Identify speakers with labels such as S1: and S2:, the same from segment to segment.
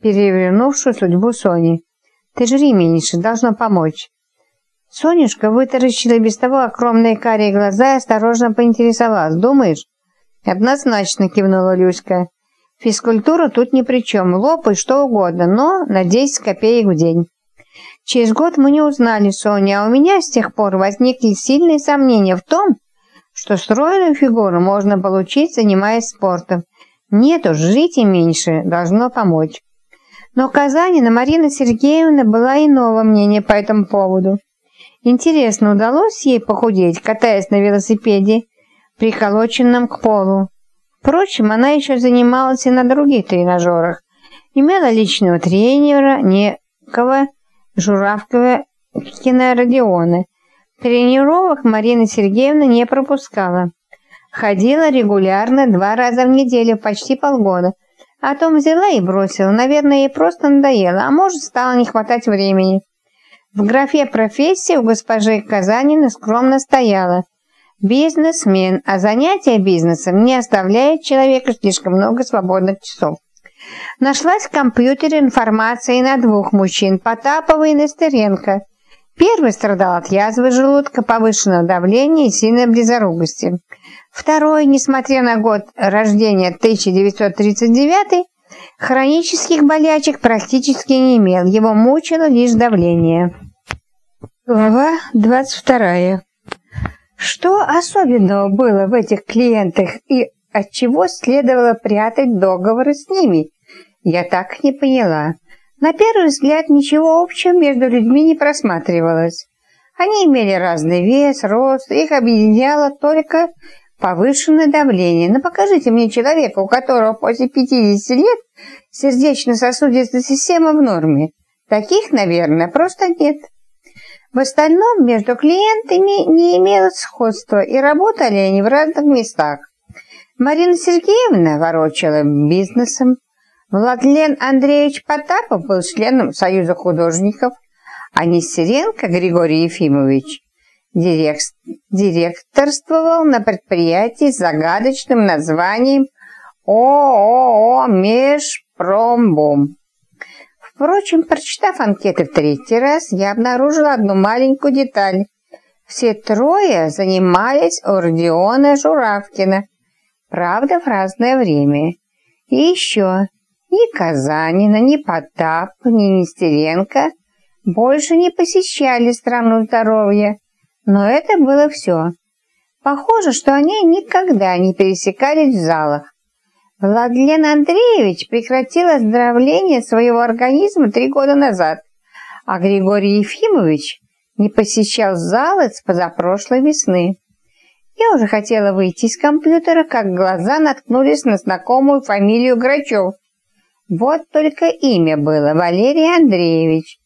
S1: перевернувшую судьбу Сони. «Ты жри меньше, должно помочь». Сонюшка вытаращила без того огромные карие глаза и осторожно поинтересовалась. «Думаешь?» «Однозначно», — кивнула Люська. «Физкультура тут ни при чем. Лопай что угодно, но на 10 копеек в день». Через год мы не узнали Соню, а у меня с тех пор возникли сильные сомнения в том, что стройную фигуру можно получить, занимаясь спортом. Нет уж, и меньше должно помочь. Но Казанина Марина Сергеевна была иного мнения по этому поводу. Интересно, удалось ей похудеть, катаясь на велосипеде, приколоченном к полу? Впрочем, она еще занималась и на других тренажерах. Имела личного тренера, некого Журавкова Родиона. Тренировок Марина Сергеевна не пропускала. Ходила регулярно два раза в неделю, почти полгода. А потом взяла и бросила. Наверное, ей просто надоело, а может, стало не хватать времени. В графе «Профессия» у госпожи Казанина скромно стояла «Бизнесмен», а занятие бизнесом не оставляет человека слишком много свободных часов. Нашлась в компьютере информация и на двух мужчин, Потапова и Нестеренко. Первый страдал от язвы желудка, повышенного давления и сильной близорукости. Второй, несмотря на год рождения 1939, хронических болячек практически не имел, его мучило лишь давление. Глава 22. Что особенного было в этих клиентах и от чего следовало прятать договоры с ними? Я так не поняла. На первый взгляд ничего общего между людьми не просматривалось. Они имели разный вес, рост, их объединяло только повышенное давление. Но покажите мне человека, у которого после 50 лет сердечно-сосудистая система в норме. Таких, наверное, просто нет. В остальном между клиентами не имелось сходства, и работали они в разных местах. Марина Сергеевна ворочала бизнесом, Владлен Андреевич Потапов был членом Союза художников, а Нестеренко Григорий Ефимович директорствовал на предприятии с загадочным названием ООО «Межпромбом». Впрочем, прочитав анкеты в третий раз, я обнаружила одну маленькую деталь. Все трое занимались у Родиона Журавкина – правда, в разное время. И еще ни Казанина, ни Потап, ни Нестеренко больше не посещали страну здоровья, но это было все. Похоже, что они никогда не пересекались в залах. Владлен Андреевич прекратил оздоровление своего организма три года назад, а Григорий Ефимович не посещал залы с позапрошлой весны. Я уже хотела выйти из компьютера, как глаза наткнулись на знакомую фамилию Грачев. Вот только имя было Валерий Андреевич.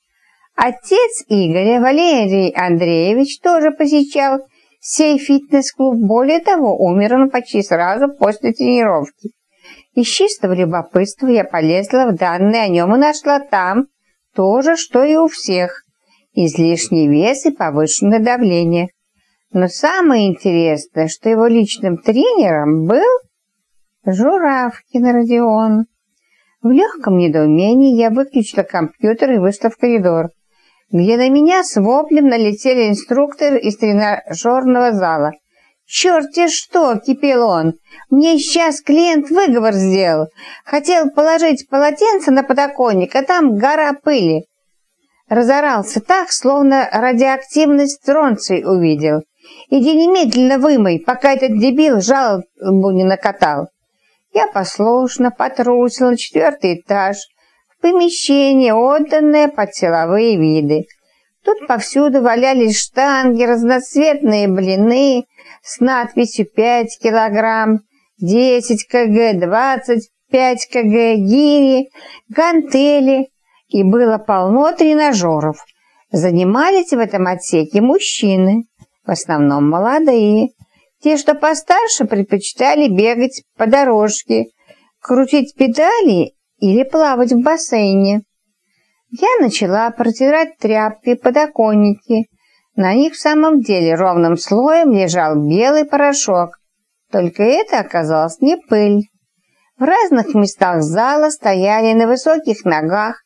S1: Отец Игоря, Валерий Андреевич, тоже посещал сей фитнес-клуб. Более того, умер он почти сразу после тренировки. Из чистого любопытства я полезла в данные о нем и нашла там то же, что и у всех. Излишний вес и повышенное давление. Но самое интересное, что его личным тренером был Журавкин Родион. В легком недоумении я выключила компьютер и вышла в коридор, где на меня с воплем налетели инструкторы из тренажерного зала. «Черт-те что!» — кипел он. «Мне сейчас клиент выговор сделал. Хотел положить полотенце на подоконник, а там гора пыли». Разорался так, словно радиоактивность стронций увидел. Иди немедленно вымой, пока этот дебил жалобу не накатал. Я послушно потрусила четвертый этаж помещение, отданное под силовые виды. Тут повсюду валялись штанги, разноцветные блины с надписью «5 килограмм», «10 кг», «25 кг», гири, гантели, и было полно тренажеров. Занимались в этом отсеке мужчины в основном молодые. Те, что постарше, предпочитали бегать по дорожке, крутить педали или плавать в бассейне. Я начала протирать тряпкой подоконники. На них в самом деле ровным слоем лежал белый порошок. Только это оказалось не пыль. В разных местах зала стояли на высоких ногах